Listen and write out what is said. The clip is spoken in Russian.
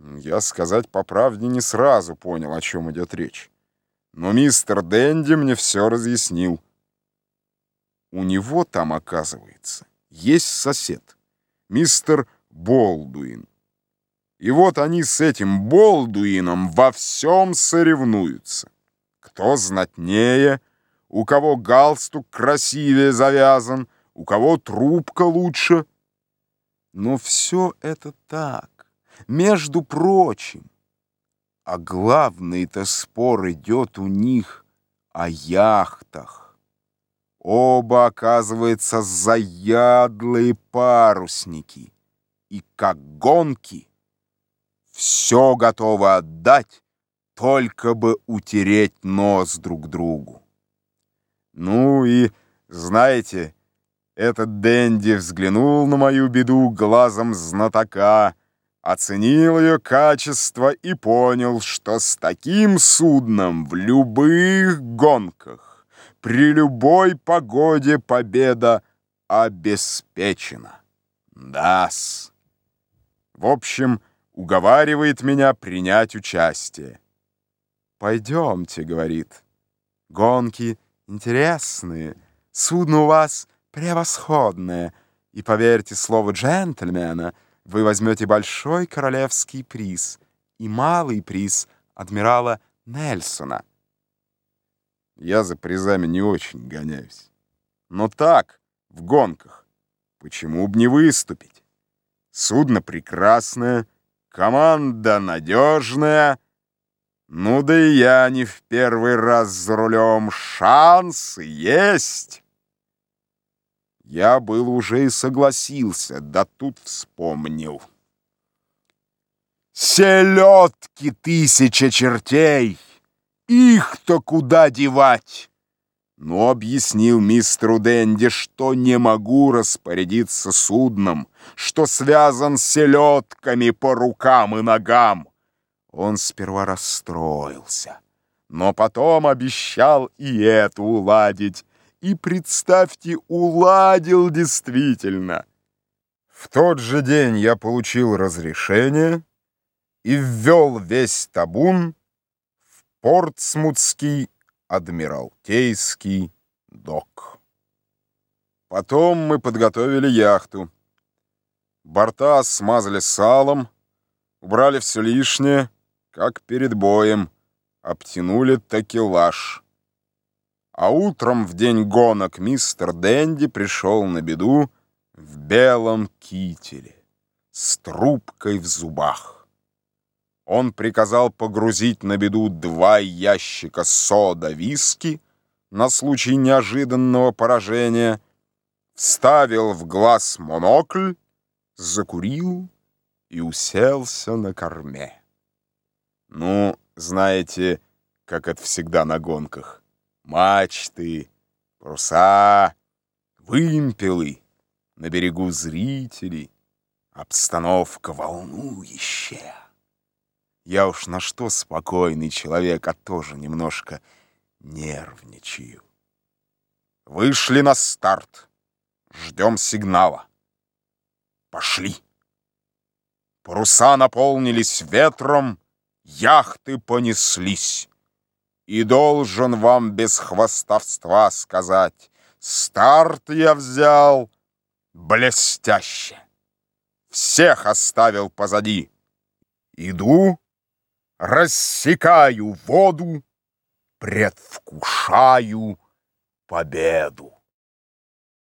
Я, сказать по правде, не сразу понял, о чем идет речь. Но мистер Дэнди мне все разъяснил. У него там, оказывается, есть сосед, мистер Болдуин. И вот они с этим Болдуином во всем соревнуются. Кто знатнее, у кого галстук красивее завязан, у кого трубка лучше. Но все это так между прочим. А главный-то спор идет у них о яхтах. Оба, оказывается, заядлые парусники. И как гонки все готовы отдать, только бы утереть нос друг другу. Ну и, знаете, этот Дэнди взглянул на мою беду глазом знатока — оценил ее качество и понял, что с таким судном в любых гонках при любой погоде победа обеспечена. Дас. В общем, уговаривает меня принять участие. «Пойдемте», — говорит. «Гонки интересные, судно у вас превосходное, и, поверьте слову джентльмена, — вы возьмете большой королевский приз и малый приз адмирала Нельсона. Я за призами не очень гоняюсь. Но так, в гонках, почему бы не выступить? Судно прекрасное, команда надежная. Ну да и я не в первый раз за рулем. Шансы есть. Я был уже и согласился, да тут вспомнил. Селедки тысяча чертей! Их-то куда девать? Но объяснил мистеру Дэнди, что не могу распорядиться судном, что связан с селедками по рукам и ногам. Он сперва расстроился, но потом обещал и это уладить, и, представьте, уладил действительно. В тот же день я получил разрешение и ввел весь табун в Портсмутский Адмиралтейский док. Потом мы подготовили яхту. Борта смазали салом, убрали все лишнее, как перед боем, обтянули такелаж — а утром в день гонок мистер Дэнди пришел на беду в белом кителе с трубкой в зубах. Он приказал погрузить на беду два ящика сода-виски на случай неожиданного поражения, вставил в глаз монокль, закурил и уселся на корме. Ну, знаете, как это всегда на гонках мачты, паруса, вымпелы, на берегу зрители, обстановка волнующая. Я уж на что спокойный человек, а тоже немножко нервничаю. Вышли на старт. Ждем сигнала. Пошли. Паруса наполнились ветром, яхты понеслись. И должен вам без хвастовства сказать, Старт я взял блестяще. Всех оставил позади. Иду, рассекаю воду, Предвкушаю победу.